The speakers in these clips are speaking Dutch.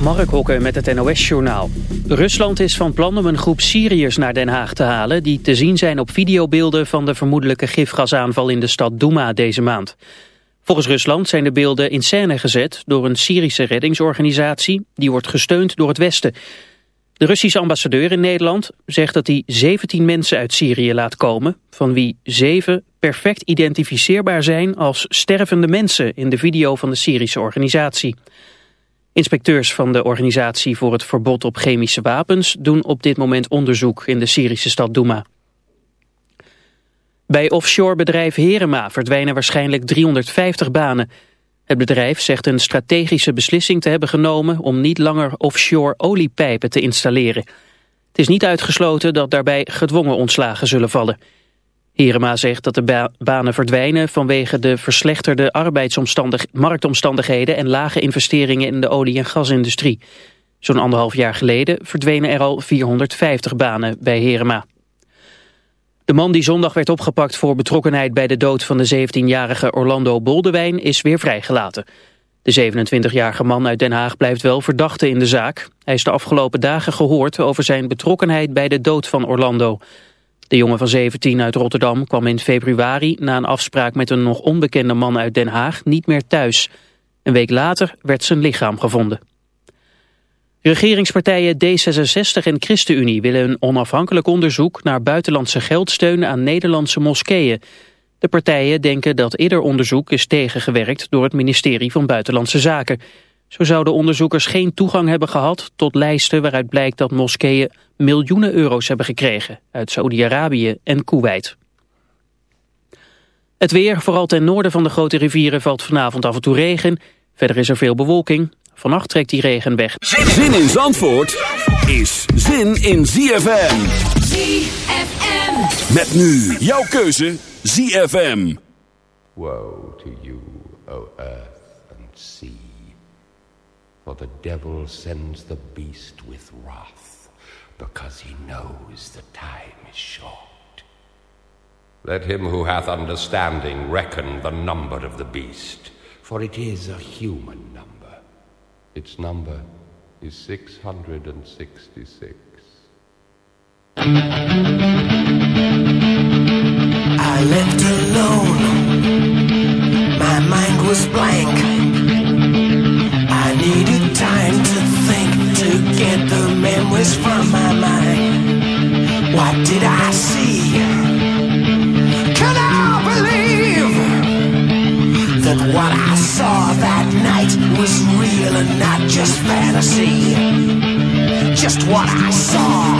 Mark Hokke met het NOS-journaal. Rusland is van plan om een groep Syriërs naar Den Haag te halen... die te zien zijn op videobeelden van de vermoedelijke gifgasaanval in de stad Douma deze maand. Volgens Rusland zijn de beelden in scène gezet door een Syrische reddingsorganisatie... die wordt gesteund door het Westen. De Russische ambassadeur in Nederland zegt dat hij 17 mensen uit Syrië laat komen... van wie zeven perfect identificeerbaar zijn als stervende mensen... in de video van de Syrische organisatie. Inspecteurs van de Organisatie voor het Verbod op Chemische Wapens doen op dit moment onderzoek in de Syrische stad Douma. Bij offshore bedrijf Herema verdwijnen waarschijnlijk 350 banen. Het bedrijf zegt een strategische beslissing te hebben genomen om niet langer offshore oliepijpen te installeren. Het is niet uitgesloten dat daarbij gedwongen ontslagen zullen vallen. Herema zegt dat de banen verdwijnen vanwege de verslechterde arbeidsmarktomstandigheden en lage investeringen in de olie- en gasindustrie. Zo'n anderhalf jaar geleden verdwenen er al 450 banen bij Herema. De man die zondag werd opgepakt voor betrokkenheid bij de dood van de 17-jarige Orlando Boldewijn is weer vrijgelaten. De 27-jarige man uit Den Haag blijft wel verdachte in de zaak. Hij is de afgelopen dagen gehoord over zijn betrokkenheid bij de dood van Orlando. De jongen van 17 uit Rotterdam kwam in februari na een afspraak met een nog onbekende man uit Den Haag niet meer thuis. Een week later werd zijn lichaam gevonden. Regeringspartijen D66 en ChristenUnie willen een onafhankelijk onderzoek naar buitenlandse geldsteun aan Nederlandse moskeeën. De partijen denken dat ieder onderzoek is tegengewerkt door het ministerie van Buitenlandse Zaken. Zo zouden onderzoekers geen toegang hebben gehad tot lijsten waaruit blijkt dat moskeeën miljoenen euro's hebben gekregen uit Saudi-Arabië en Kuwait. Het weer, vooral ten noorden van de grote rivieren, valt vanavond af en toe regen. Verder is er veel bewolking. Vannacht trekt die regen weg. Zin in Zandvoort is zin in ZFM. ZFM. Met nu jouw keuze ZFM. Woe to you, O earth and sea. For the devil sends the beast with wrath, because he knows the time is short. Let him who hath understanding reckon the number of the beast, for it is a human number. Its number is 666. I left alone. My mind was blank. Get the memories from my mind. What did I see? Can I believe that what I saw that night was real and not just fantasy? Just what I saw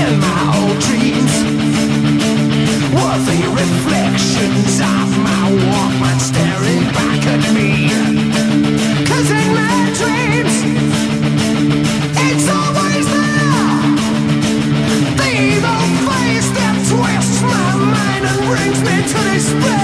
in my old dreams were the reflections of my Walkman staring back at me. Brings me to despair. Night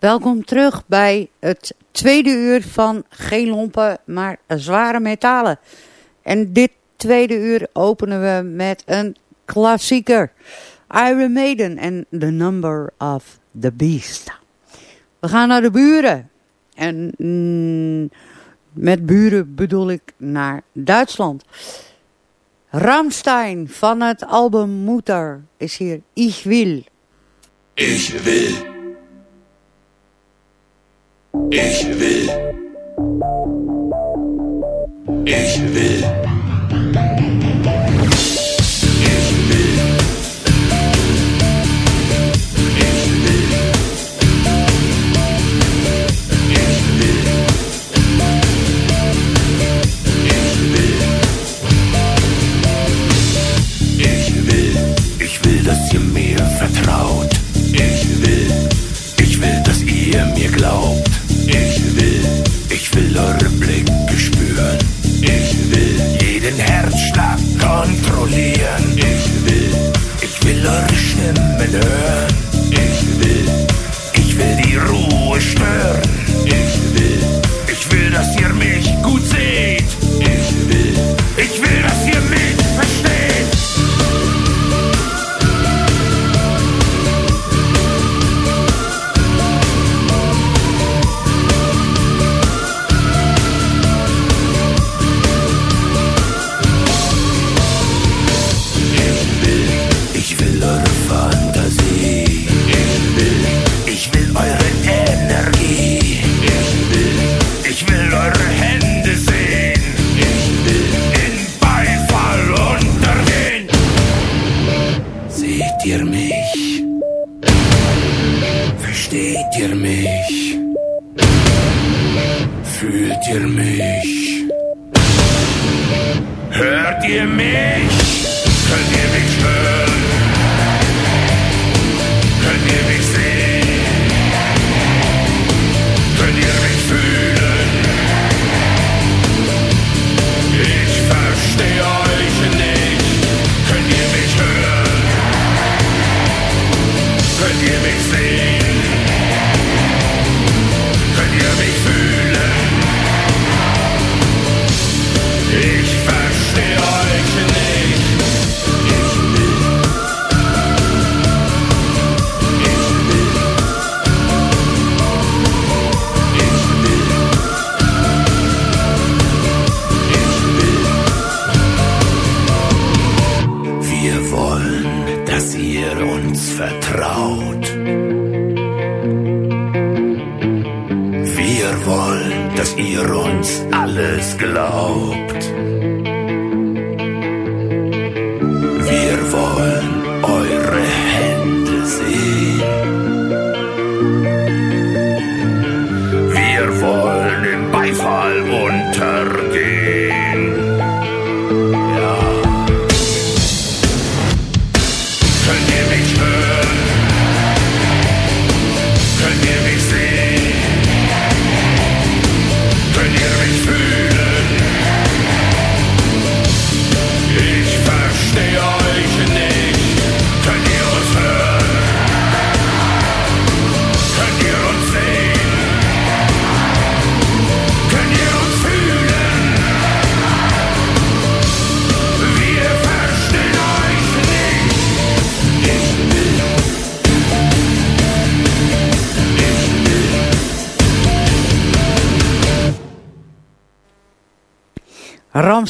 Welkom terug bij het tweede uur van geen lompen, maar zware metalen. En dit tweede uur openen we met een klassieker. Iron Maiden en The Number of the Beast. We gaan naar de buren. En mm, met buren bedoel ik naar Duitsland. Ramstein van het album Mutter is hier Ich Will. Ich will. Ich will.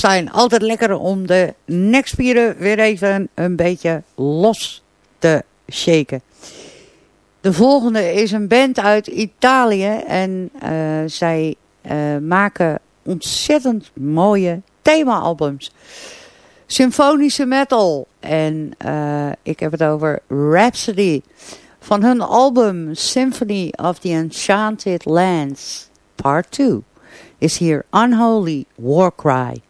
Zijn altijd lekker om de nekspieren weer even een beetje los te shaken. De volgende is een band uit Italië en uh, zij uh, maken ontzettend mooie thema-albums. Symfonische metal en uh, ik heb het over Rhapsody van hun album Symphony of the Enchanted Lands Part 2 is hier Unholy War Cry.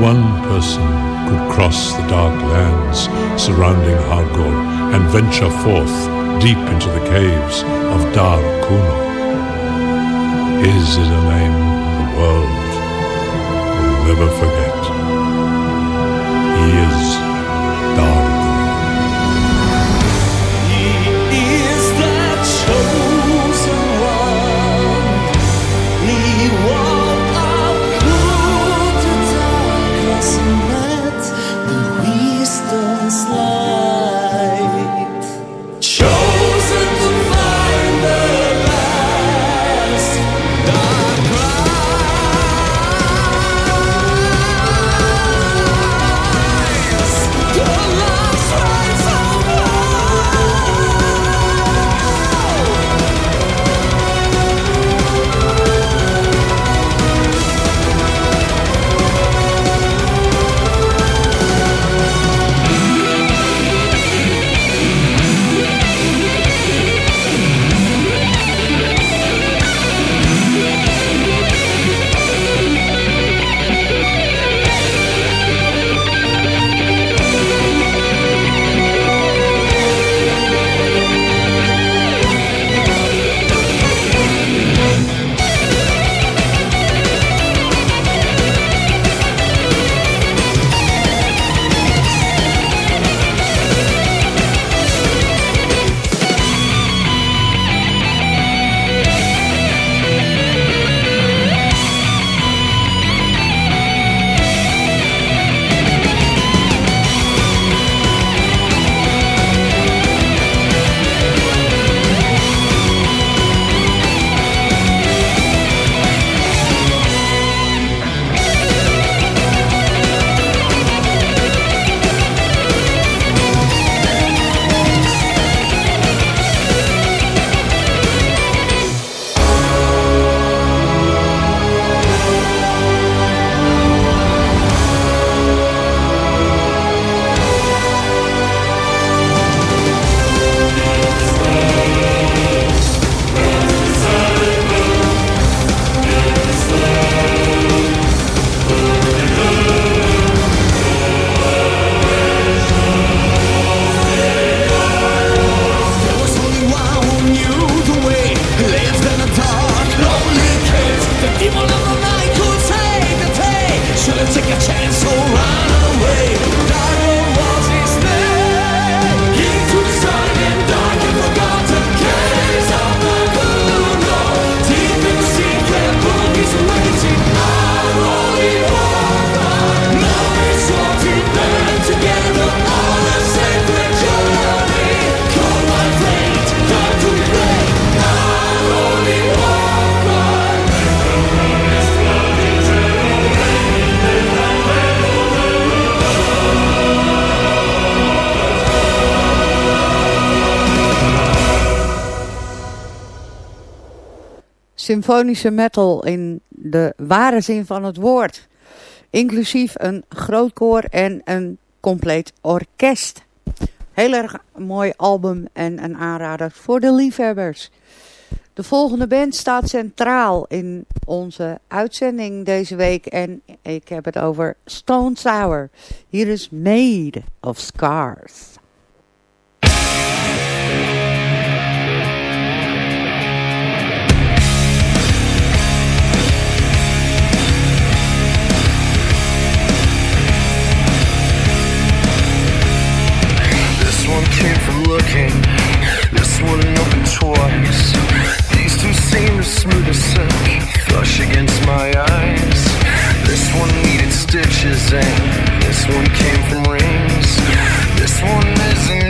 one person could cross the dark lands surrounding Hargol and venture forth deep into the caves of Dar Kuno. His is a name the world will never forget. symfonische metal in de ware zin van het woord. Inclusief een groot koor en een compleet orkest. Heel erg mooi album en een aanrader voor de liefhebbers. De volgende band staat centraal in onze uitzending deze week. En ik heb het over Stone Sour. Hier is Made of Scars. This one open twice. These two seem as smooth as silk, flush against my eyes. This one needed stitches and this one came from rings. This one isn't.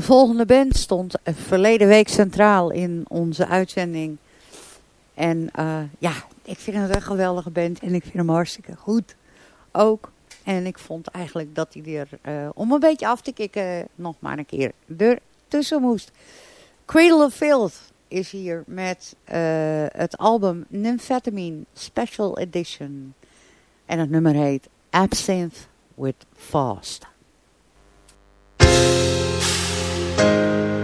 De volgende band stond verleden week centraal in onze uitzending. En eh, ja, ik vind het een geweldige band en ik vind hem hartstikke goed ook. En ik vond eigenlijk dat hij er, eh, om een beetje af te kikken, nog maar een keer er tussen moest. Cradle of Filth is hier met eh, het album Nymphetamine Special Edition. En het nummer heet Absinthe with Fast. Thank you.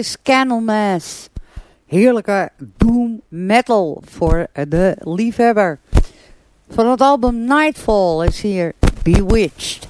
is Heerlijke doom metal voor de liefhebber. Van het album Nightfall is hier Bewitched.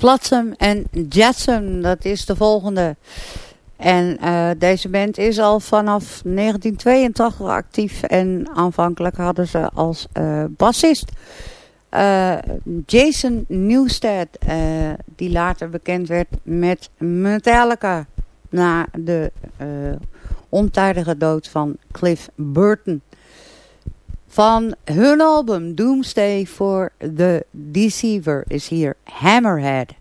Platsum en Jetsam, dat is de volgende. En uh, deze band is al vanaf 1982 actief. En aanvankelijk hadden ze als uh, bassist uh, Jason Newsted. die later bekend werd met Metallica. Na de ontijdige dood van Cliff Burton. Van hun album Doomsday for the Deceiver is hier Hammerhead.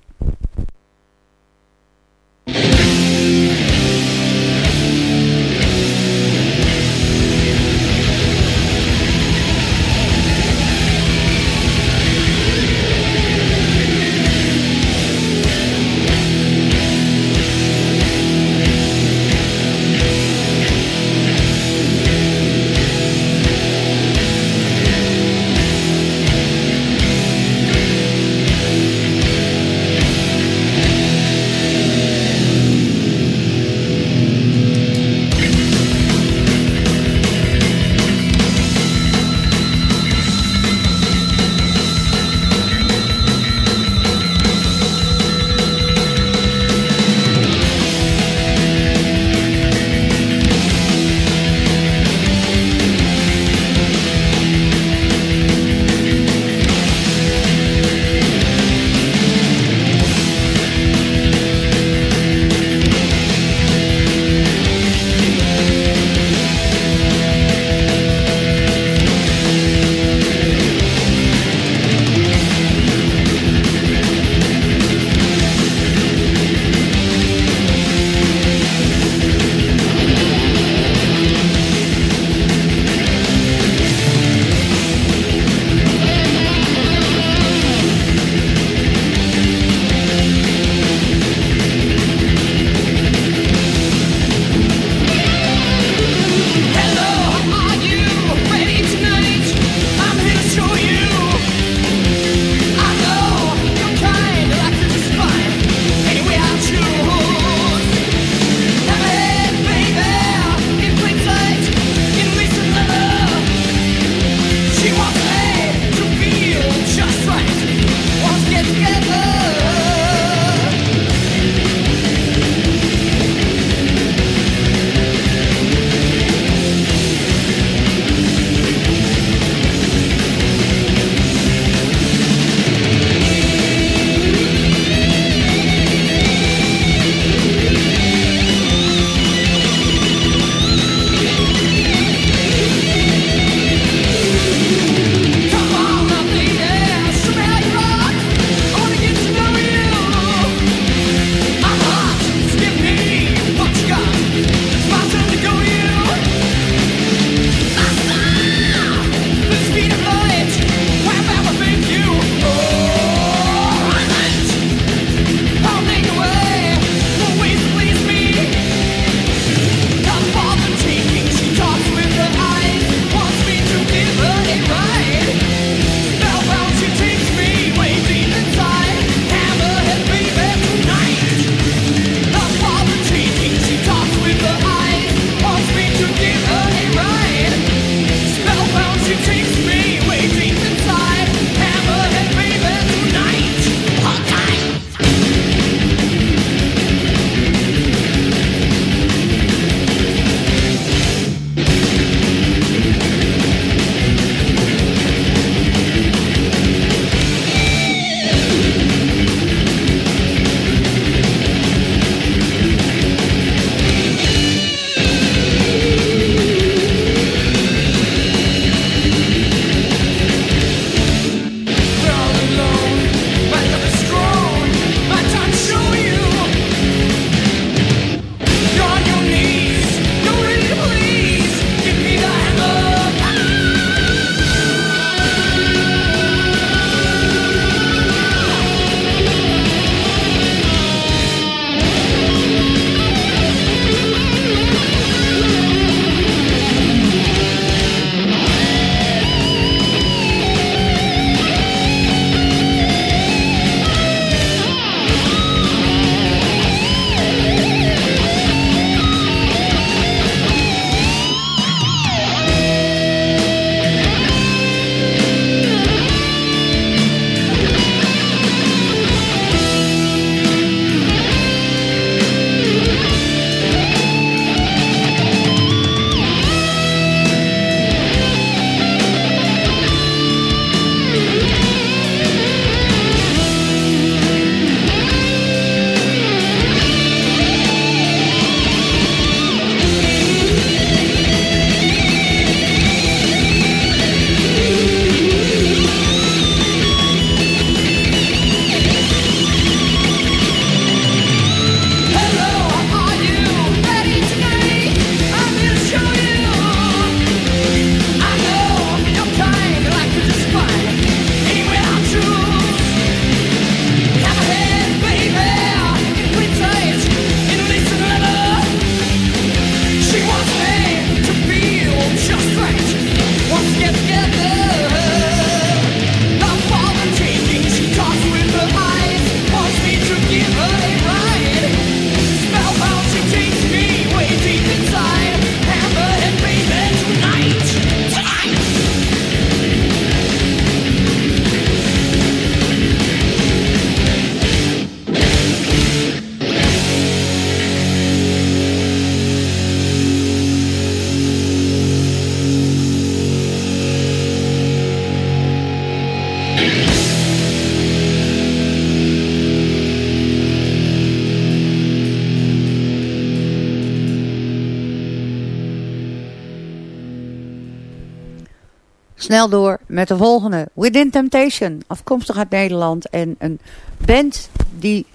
Snel door met de volgende. Within Temptation, afkomstig uit Nederland. En een band die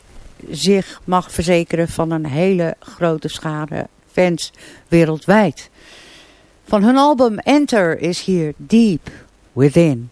zich mag verzekeren van een hele grote schade fans wereldwijd. Van hun album Enter is hier Deep Within.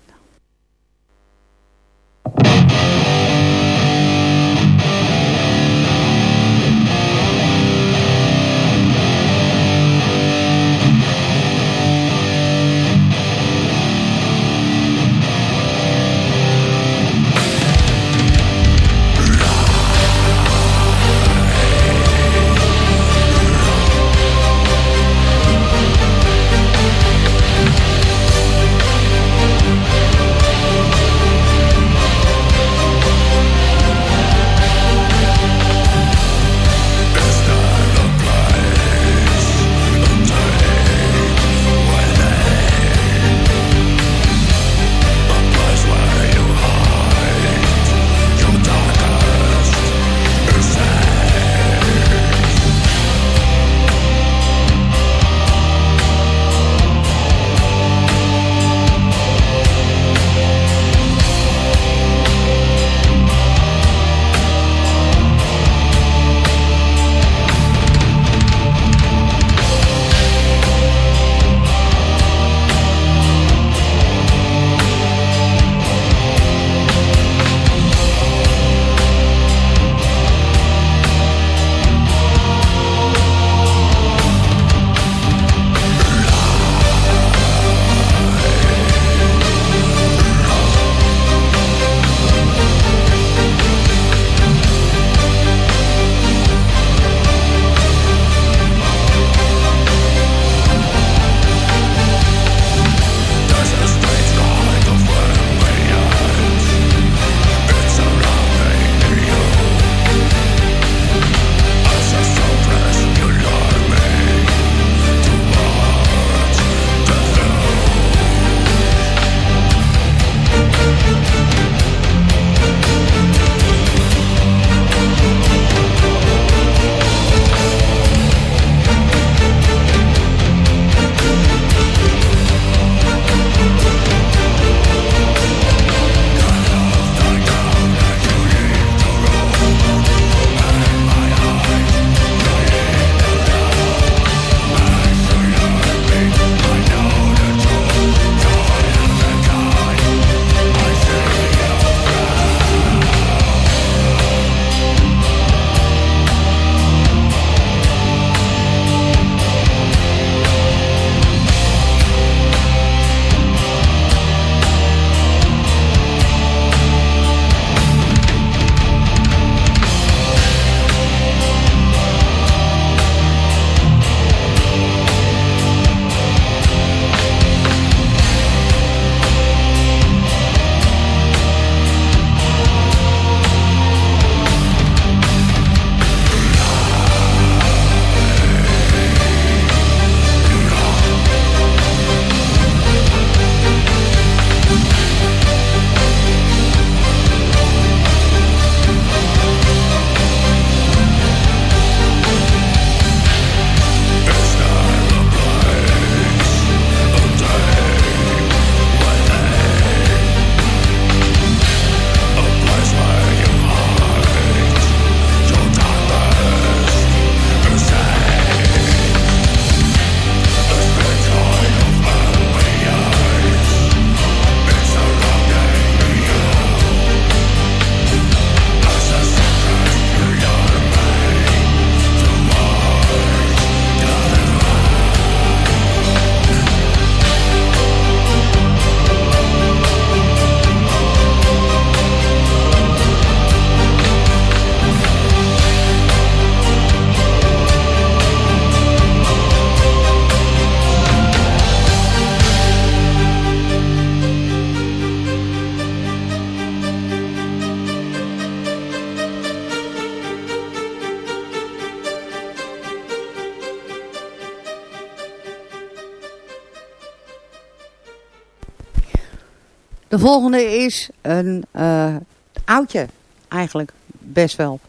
De volgende is een uh, oudje, eigenlijk best wel.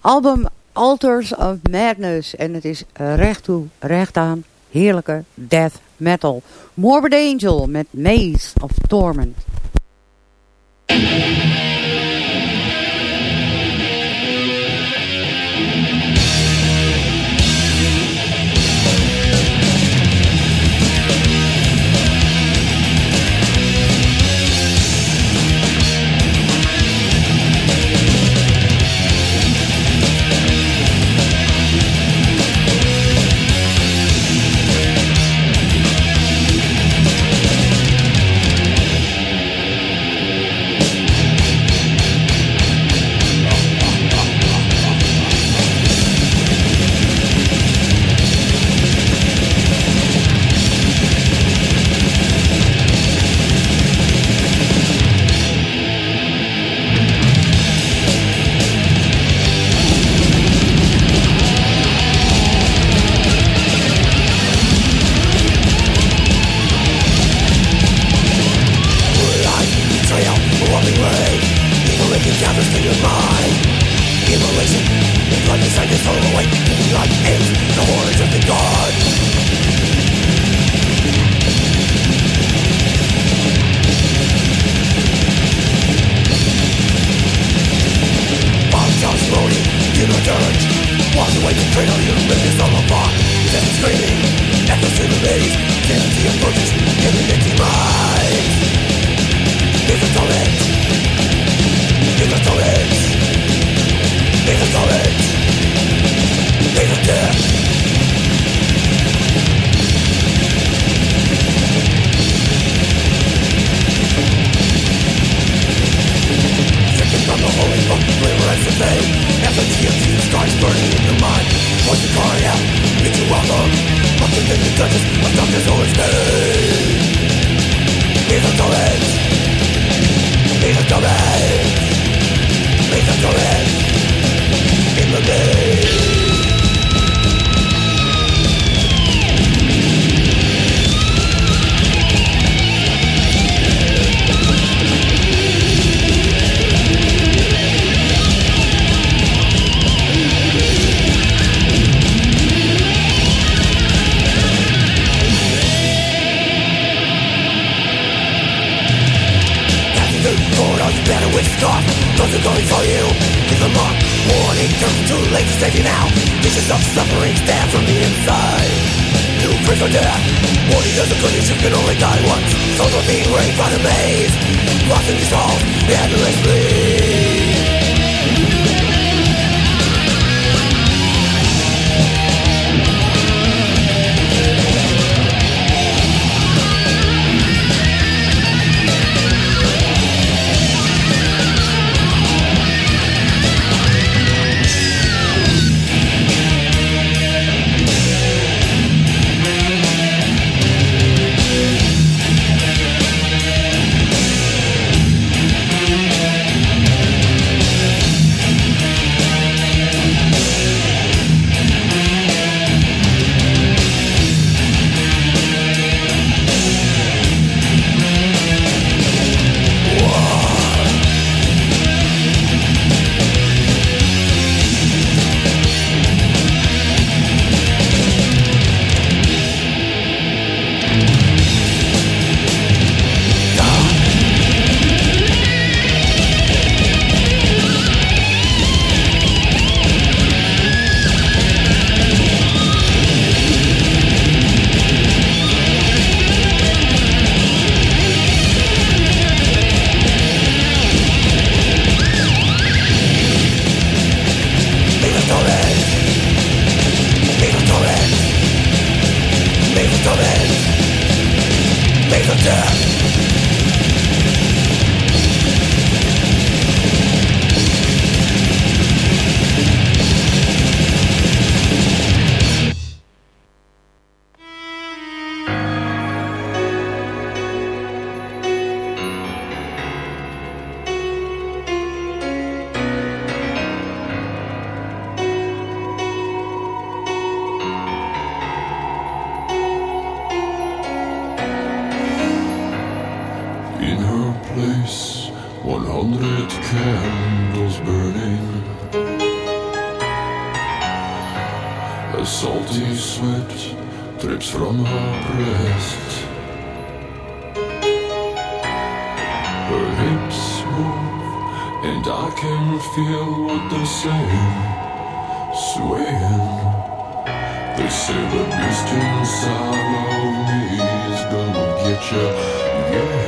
Album Altars of Madness. En het is recht toe, recht aan, heerlijke death metal. Morbid Angel met Maze of Torment. Infinity approaches Yeah.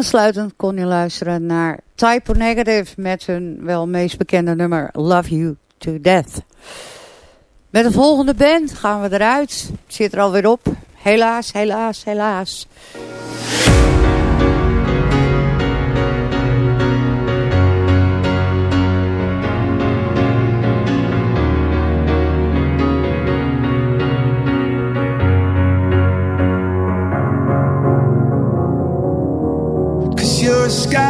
Aansluitend kon je luisteren naar Typo Negative met hun wel meest bekende nummer Love You To Death. Met de volgende band gaan we eruit. Het zit er alweer op. Helaas, helaas, helaas. sky.